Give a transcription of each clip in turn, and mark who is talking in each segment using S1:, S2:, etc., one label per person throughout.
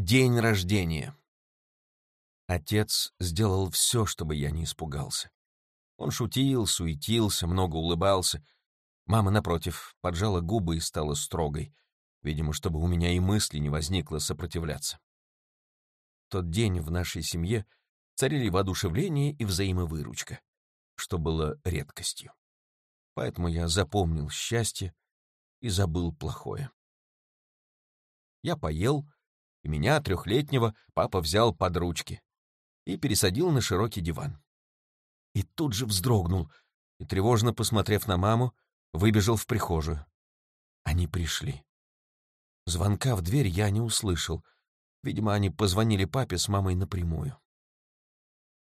S1: День рождения. Отец сделал все, чтобы я не испугался. Он шутил, суетился, много улыбался. Мама, напротив, поджала губы и стала строгой, видимо, чтобы у меня и мысли не возникло сопротивляться. тот день в нашей семье царили воодушевление и взаимовыручка, что было редкостью. Поэтому я запомнил счастье и забыл плохое. Я поел, и меня, трехлетнего, папа взял под ручки и пересадил на широкий диван. И тут же вздрогнул и, тревожно посмотрев на маму, выбежал в прихожую. Они пришли. Звонка в дверь я не услышал. Видимо, они позвонили папе с мамой напрямую.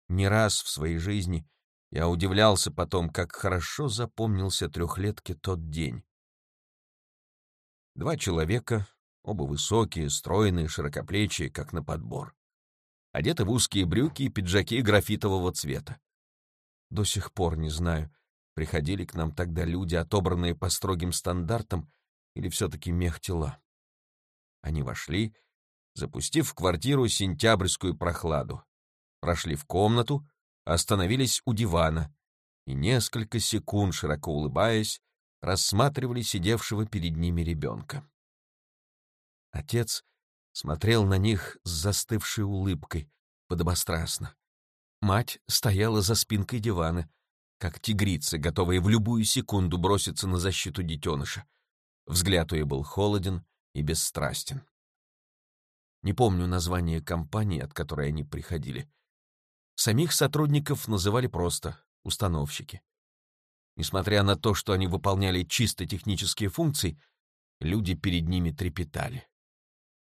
S1: Не раз в своей жизни я удивлялся потом, как хорошо запомнился трехлетке тот день. Два человека, оба высокие, стройные, широкоплечие, как на подбор одеты в узкие брюки и пиджаки графитового цвета. До сих пор не знаю, приходили к нам тогда люди, отобранные по строгим стандартам, или все-таки мех тела. Они вошли, запустив в квартиру сентябрьскую прохладу, прошли в комнату, остановились у дивана и несколько секунд, широко улыбаясь, рассматривали сидевшего перед ними ребенка. Отец смотрел на них с застывшей улыбкой, подобострастно. Мать стояла за спинкой дивана, как тигрица, готовая в любую секунду броситься на защиту детеныша. Взгляд ее был холоден и бесстрастен. Не помню название компании, от которой они приходили. Самих сотрудников называли просто установщики. Несмотря на то, что они выполняли чисто технические функции, люди перед ними трепетали.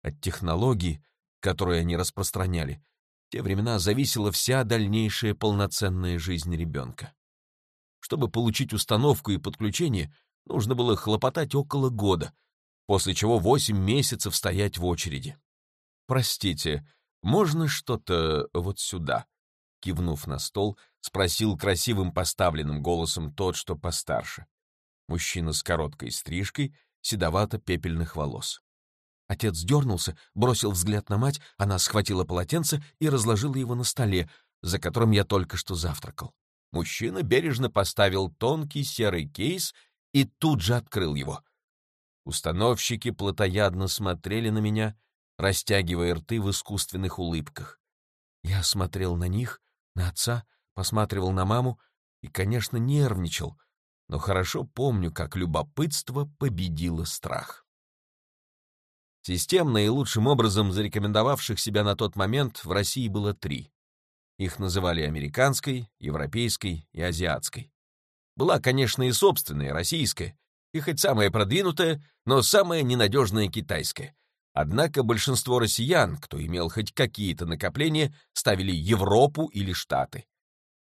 S1: От технологий, которые они распространяли, в те времена зависела вся дальнейшая полноценная жизнь ребенка. Чтобы получить установку и подключение, нужно было хлопотать около года, после чего восемь месяцев стоять в очереди. «Простите, можно что-то вот сюда?» Кивнув на стол, спросил красивым поставленным голосом тот, что постарше. Мужчина с короткой стрижкой, седовато-пепельных волос. Отец дернулся, бросил взгляд на мать, она схватила полотенце и разложила его на столе, за которым я только что завтракал. Мужчина бережно поставил тонкий серый кейс и тут же открыл его. Установщики плотоядно смотрели на меня, растягивая рты в искусственных улыбках. Я смотрел на них, на отца, посматривал на маму и, конечно, нервничал, но хорошо помню, как любопытство победило страх. Систем, наилучшим образом зарекомендовавших себя на тот момент, в России было три. Их называли американской, европейской и азиатской. Была, конечно, и собственная, российская, и хоть самая продвинутая, но самая ненадежная китайская. Однако большинство россиян, кто имел хоть какие-то накопления, ставили Европу или Штаты.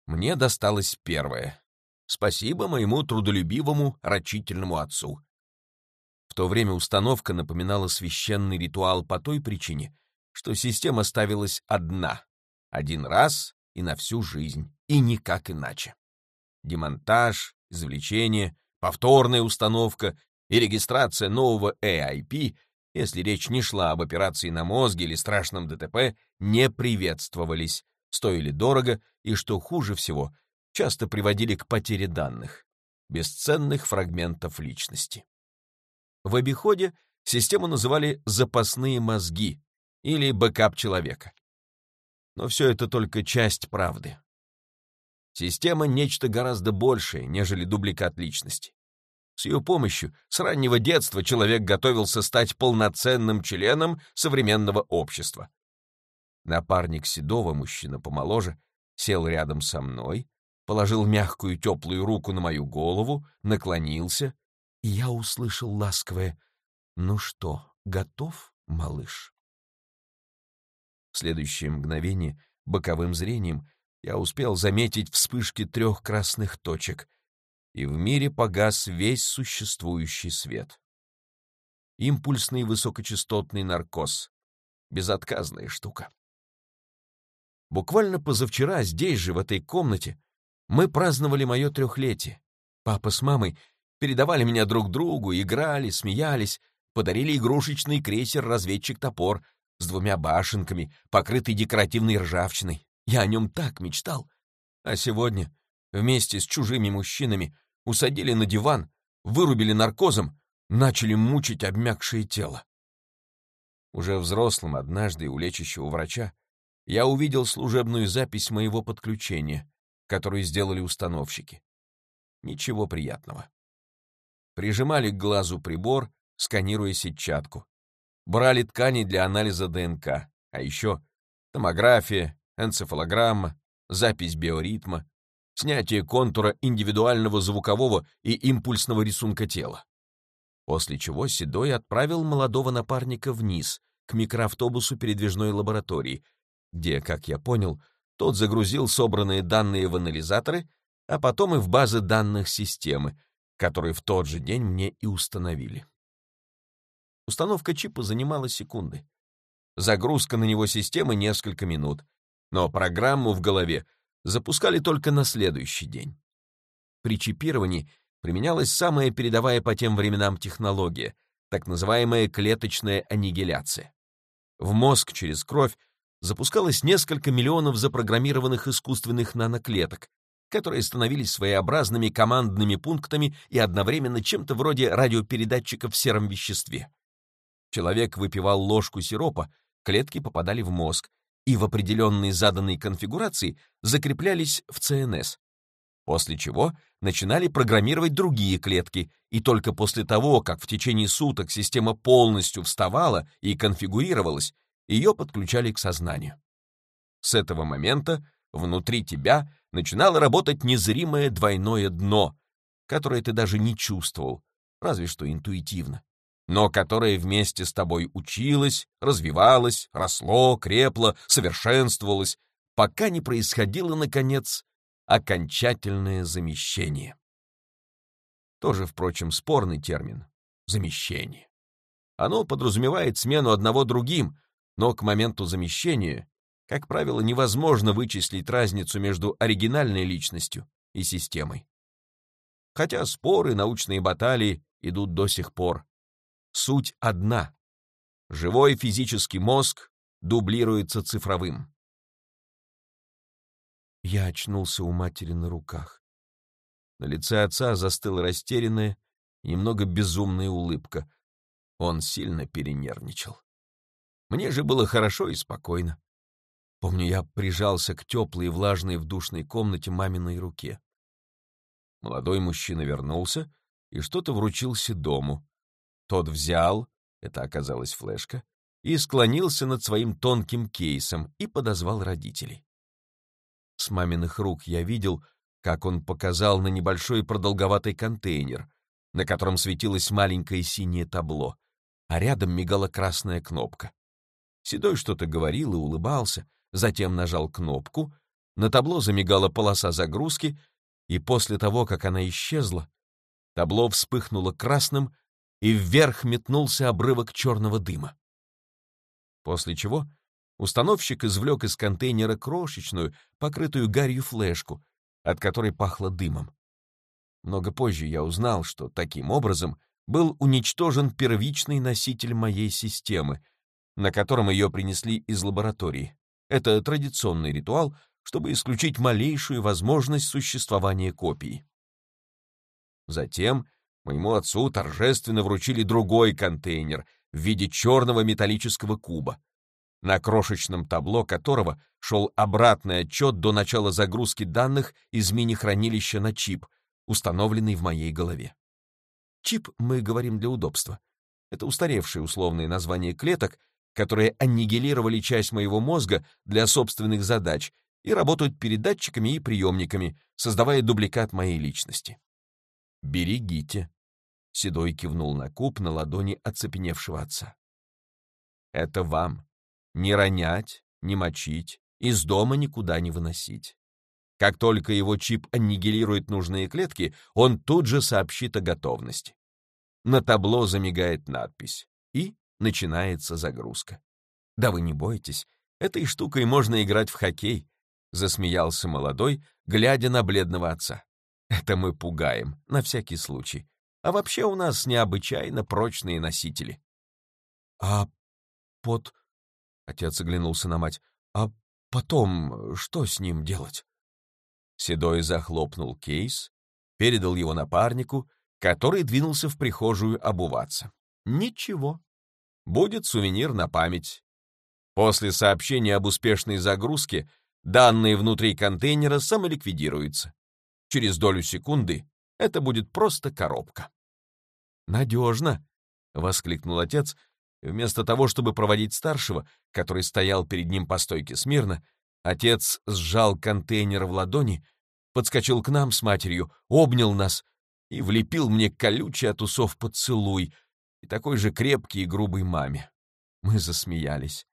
S1: Мне досталось первое. Спасибо моему трудолюбивому, рачительному отцу то время установка напоминала священный ритуал по той причине, что система ставилась одна, один раз и на всю жизнь, и никак иначе. Демонтаж, извлечение, повторная установка и регистрация нового AIP, если речь не шла об операции на мозге или страшном ДТП, не приветствовались, стоили дорого и, что хуже всего, часто приводили к потере данных, бесценных фрагментов личности. В обиходе систему называли «запасные мозги» или «бэкап человека». Но все это только часть правды. Система — нечто гораздо большее, нежели дубликат личности. С ее помощью с раннего детства человек готовился стать полноценным членом современного общества. Напарник Седова, мужчина помоложе, сел рядом со мной, положил мягкую теплую руку на мою голову, наклонился — я услышал ласковое «Ну что, готов, малыш?» В следующее мгновение боковым зрением я успел заметить вспышки трех красных точек, и в мире погас весь существующий свет. Импульсный высокочастотный наркоз. Безотказная штука. Буквально позавчера здесь же, в этой комнате, мы праздновали мое трехлетие. Папа с мамой передавали меня друг другу, играли, смеялись, подарили игрушечный крейсер-разведчик «Топор», с двумя башенками, покрытый декоративной ржавчиной. Я о нем так мечтал. А сегодня вместе с чужими мужчинами усадили на диван, вырубили наркозом, начали мучить обмякшее тело. Уже взрослым однажды у лечащего врача я увидел служебную запись моего подключения, которую сделали установщики. Ничего приятного. Прижимали к глазу прибор, сканируя сетчатку. Брали ткани для анализа ДНК, а еще томография, энцефалограмма, запись биоритма, снятие контура индивидуального звукового и импульсного рисунка тела. После чего Седой отправил молодого напарника вниз, к микроавтобусу передвижной лаборатории, где, как я понял, тот загрузил собранные данные в анализаторы, а потом и в базы данных системы, которые в тот же день мне и установили. Установка чипа занимала секунды. Загрузка на него системы несколько минут, но программу в голове запускали только на следующий день. При чипировании применялась самая передовая по тем временам технология, так называемая клеточная аннигиляция. В мозг через кровь запускалось несколько миллионов запрограммированных искусственных наноклеток, которые становились своеобразными командными пунктами и одновременно чем-то вроде радиопередатчиков в сером веществе. Человек выпивал ложку сиропа, клетки попадали в мозг и в определенной заданной конфигурации закреплялись в ЦНС. После чего начинали программировать другие клетки, и только после того, как в течение суток система полностью вставала и конфигурировалась, ее подключали к сознанию. С этого момента внутри тебя начинало работать незримое двойное дно, которое ты даже не чувствовал, разве что интуитивно, но которое вместе с тобой училось, развивалось, росло, крепло, совершенствовалось, пока не происходило, наконец, окончательное замещение. Тоже, впрочем, спорный термин — замещение. Оно подразумевает смену одного другим, но к моменту замещения, как правило, невозможно вычислить разницу между оригинальной личностью и системой. Хотя споры, научные баталии идут до сих пор. Суть одна. Живой физический мозг дублируется цифровым. Я очнулся у матери на руках. На лице отца застыла растерянная, немного безумная улыбка. Он сильно перенервничал. Мне же было хорошо и спокойно. Помню, я прижался к теплой и влажной в душной комнате маминой руке. Молодой мужчина вернулся и что-то вручил Седому. Тот взял, это оказалась флешка, и склонился над своим тонким кейсом и подозвал родителей. С маминых рук я видел, как он показал на небольшой продолговатый контейнер, на котором светилось маленькое синее табло, а рядом мигала красная кнопка. Седой что-то говорил и улыбался, затем нажал кнопку, на табло замигала полоса загрузки, и после того, как она исчезла, табло вспыхнуло красным, и вверх метнулся обрывок черного дыма. После чего Установщик извлек из контейнера крошечную, покрытую гарью флешку, от которой пахло дымом. Много позже я узнал, что таким образом был уничтожен первичный носитель моей системы, на котором ее принесли из лаборатории. Это традиционный ритуал, чтобы исключить малейшую возможность существования копии. Затем моему отцу торжественно вручили другой контейнер в виде черного металлического куба на крошечном табло которого шел обратный отчет до начала загрузки данных из мини-хранилища на чип, установленный в моей голове. Чип мы говорим для удобства. Это устаревшие условные названия клеток, которые аннигилировали часть моего мозга для собственных задач и работают передатчиками и приемниками, создавая дубликат моей личности. «Берегите», — Седой кивнул на куб на ладони оцепеневшего отца. «Это вам, не ронять, не мочить, из дома никуда не выносить. Как только его чип аннигилирует нужные клетки, он тут же сообщит о готовности. На табло замигает надпись, и начинается загрузка. Да вы не бойтесь, этой штукой можно играть в хоккей, засмеялся молодой, глядя на бледного отца. Это мы пугаем, на всякий случай. А вообще у нас необычайно прочные носители. А под Отец оглянулся на мать. «А потом что с ним делать?» Седой захлопнул кейс, передал его напарнику, который двинулся в прихожую обуваться. «Ничего. Будет сувенир на память». После сообщения об успешной загрузке данные внутри контейнера самоликвидируются. Через долю секунды это будет просто коробка. «Надежно!» — воскликнул отец, Вместо того, чтобы проводить старшего, который стоял перед ним по стойке смирно, отец сжал контейнер в ладони, подскочил к нам с матерью, обнял нас и влепил мне колючий от усов поцелуй и такой же крепкий и грубый маме. Мы засмеялись.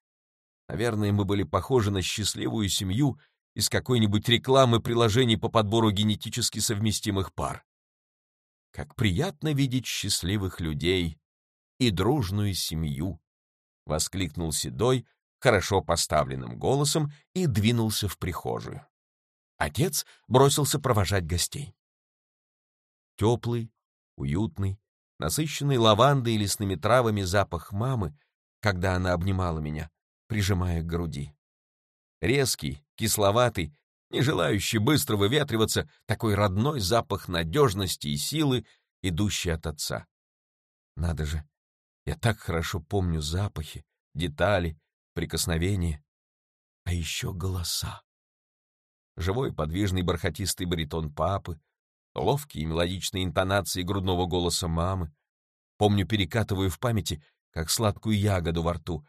S1: Наверное, мы были похожи на счастливую семью из какой-нибудь рекламы приложений по подбору генетически совместимых пар. Как приятно видеть счастливых людей, и дружную семью!» — воскликнул Седой хорошо поставленным голосом и двинулся в прихожую. Отец бросился провожать гостей. Теплый, уютный, насыщенный лавандой и лесными травами запах мамы, когда она обнимала меня, прижимая к груди. Резкий, кисловатый, не желающий быстро выветриваться, такой родной запах надежности и силы, идущий от отца. Надо же, я так хорошо помню запахи, детали, прикосновения, а еще голоса. Живой подвижный бархатистый баритон папы, ловкие мелодичные интонации грудного голоса мамы. Помню, перекатываю в памяти, как сладкую ягоду во рту,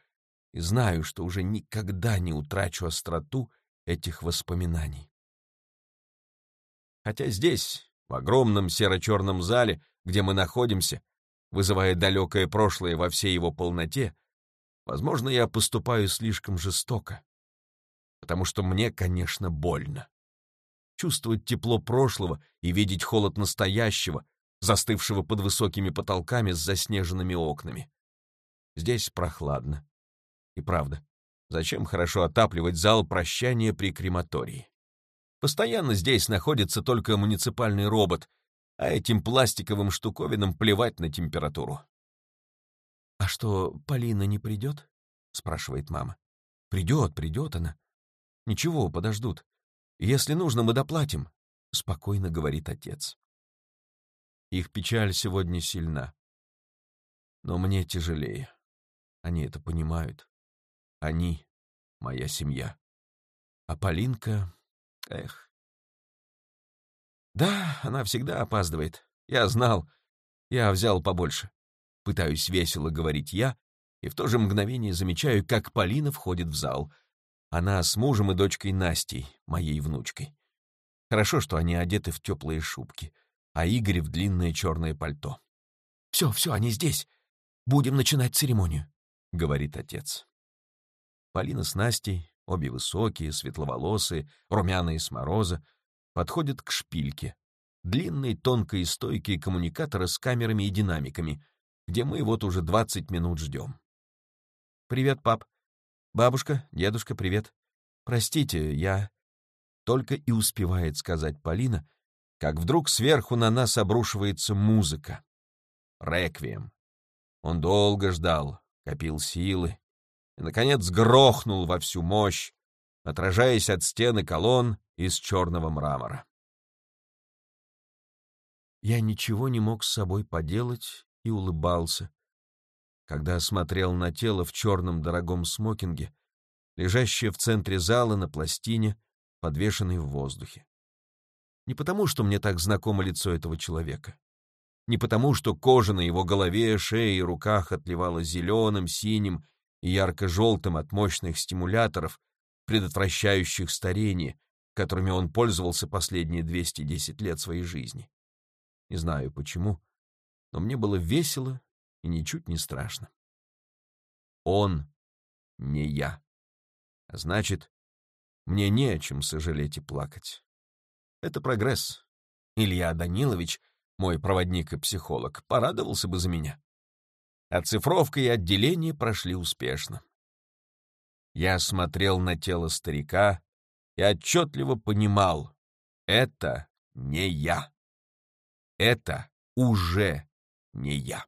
S1: и знаю, что уже никогда не утрачу остроту этих воспоминаний. Хотя здесь, в огромном серо-черном зале, где мы находимся, вызывая далекое прошлое во всей его полноте, возможно, я поступаю слишком жестоко. Потому что мне, конечно, больно. Чувствовать тепло прошлого и видеть холод настоящего, застывшего под высокими потолками с заснеженными окнами. Здесь прохладно. И правда, зачем хорошо отапливать зал прощания при крематории? Постоянно здесь находится только муниципальный робот, а этим пластиковым штуковинам плевать на температуру. «А что, Полина не придет?» — спрашивает мама. «Придет, придет она. Ничего, подождут. Если нужно, мы доплатим», — спокойно говорит отец. Их печаль сегодня сильна. Но мне тяжелее. Они это понимают. Они — моя семья. А Полинка... Эх, да, она всегда опаздывает. Я знал. Я взял побольше. Пытаюсь весело говорить я, и в то же мгновение замечаю, как Полина входит в зал. Она с мужем и дочкой Настей, моей внучкой. Хорошо, что они одеты в теплые шубки, а Игорь в длинное черное пальто. «Все, все, они здесь. Будем начинать церемонию», — говорит отец. Полина с Настей, обе высокие, светловолосые, румяные с мороза, подходит к шпильке, длинной, тонкой и стойкой коммуникатора с камерами и динамиками, где мы вот уже 20 минут ждем. «Привет, пап. Бабушка, дедушка, привет. Простите, я...» Только и успевает сказать Полина, как вдруг сверху на нас обрушивается музыка. Реквием. Он долго ждал, копил силы и, наконец, грохнул во всю мощь, отражаясь от стены колонн из черного мрамора. Я ничего не мог с собой поделать и улыбался, когда смотрел на тело в черном дорогом смокинге, лежащее в центре зала на пластине, подвешенной в воздухе. Не потому, что мне так знакомо лицо этого человека. Не потому, что кожа на его голове, шее и руках отливала зеленым, синим и ярко-желтым от мощных стимуляторов, предотвращающих старение, которыми он пользовался последние 210 лет своей жизни. Не знаю почему, но мне было весело и ничуть не страшно. Он не я. А значит, мне не о чем сожалеть и плакать. Это прогресс. Илья Данилович, мой проводник и психолог, порадовался бы за меня. Оцифровка и отделение прошли успешно. Я смотрел на тело старика и отчетливо понимал — это не я. Это уже не я.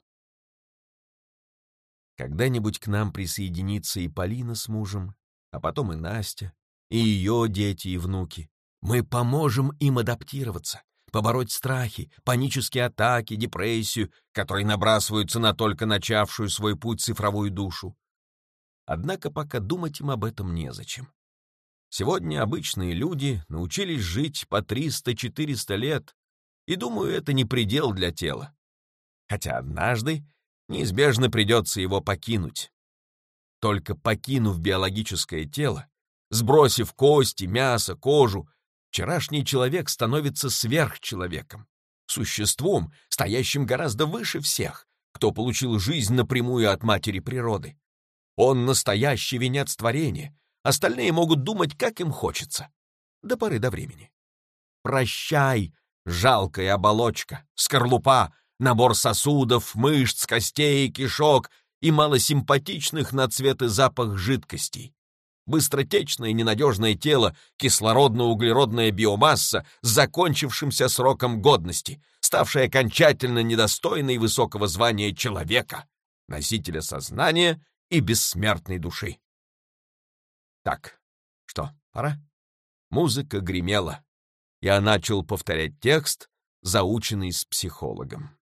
S1: Когда-нибудь к нам присоединится и Полина с мужем, а потом и Настя, и ее дети и внуки. Мы поможем им адаптироваться, побороть страхи, панические атаки, депрессию, которые набрасываются на только начавшую свой путь цифровую душу. Однако пока думать им об этом незачем. Сегодня обычные люди научились жить по 300-400 лет, и, думаю, это не предел для тела. Хотя однажды неизбежно придется его покинуть. Только покинув биологическое тело, сбросив кости, мясо, кожу, вчерашний человек становится сверхчеловеком, существом, стоящим гораздо выше всех, кто получил жизнь напрямую от матери природы. Он настоящий венец творения, остальные могут думать, как им хочется. До поры до времени. Прощай, жалкая оболочка, скорлупа, набор сосудов, мышц, костей, кишок и малосимпатичных на цвет и запах жидкостей. Быстротечное ненадежное тело, кислородно-углеродная биомасса с закончившимся сроком годности, ставшая окончательно недостойной высокого звания человека, носителя сознания и бессмертной души. Так, что, пора? Музыка гремела. Я начал повторять текст, заученный с психологом.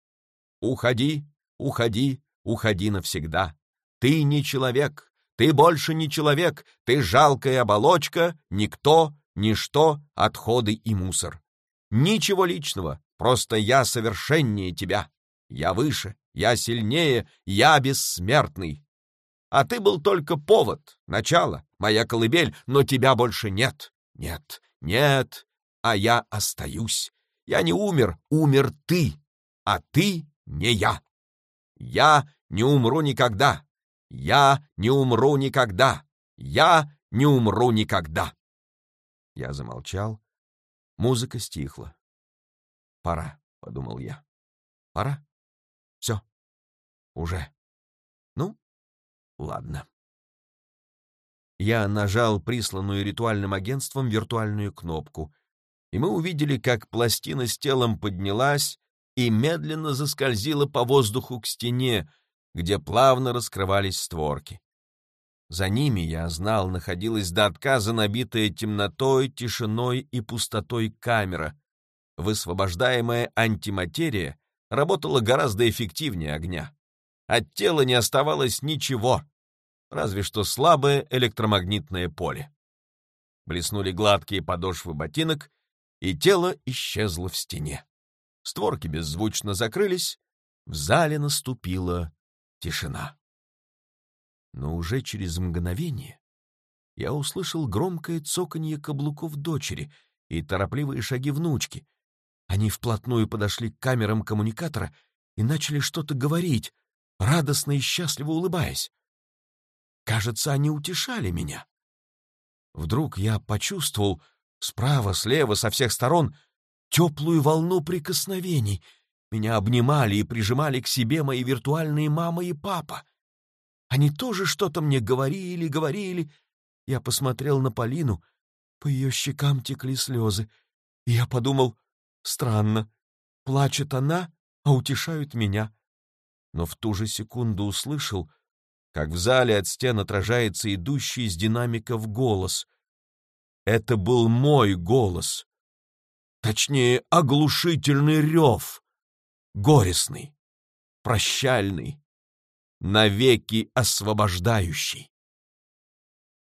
S1: Уходи, уходи, уходи навсегда. Ты не человек, ты больше не человек, ты жалкая оболочка, никто, ничто, отходы и мусор. Ничего личного, просто я совершеннее тебя. Я выше, я сильнее, я бессмертный. А ты был только повод, начало, моя колыбель, но тебя больше нет. Нет, нет, а я остаюсь. Я не умер, умер ты, а ты не я. Я не умру никогда. Я не умру никогда. Я не умру никогда. Я замолчал. Музыка стихла. Пора, подумал я. Пора. Все. Уже. Ну, ладно. Я нажал присланную ритуальным агентством виртуальную кнопку, и мы увидели, как пластина с телом поднялась и медленно заскользила по воздуху к стене, где плавно раскрывались створки. За ними, я знал, находилась до отказа набитая темнотой, тишиной и пустотой камера. Высвобождаемая антиматерия работала гораздо эффективнее огня. От тела не оставалось ничего, разве что слабое электромагнитное поле. Блеснули гладкие подошвы ботинок, и тело исчезло в стене. Створки беззвучно закрылись, в зале наступила тишина. Но уже через мгновение я услышал громкое цоканье каблуков дочери и торопливые шаги внучки. Они вплотную подошли к камерам коммуникатора и начали что-то говорить, радостно и счастливо улыбаясь. Кажется, они утешали меня. Вдруг я почувствовал справа, слева, со всех сторон теплую волну прикосновений. Меня обнимали и прижимали к себе мои виртуальные мама и папа. Они тоже что-то мне говорили, говорили. Я посмотрел на Полину, по ее щекам текли слезы. И я подумал, странно, плачет она, а утешают меня. Но в ту же секунду услышал, как в зале от стен отражается идущий из динамиков голос. Это был мой голос. Точнее, оглушительный рев. Горестный, прощальный, навеки освобождающий.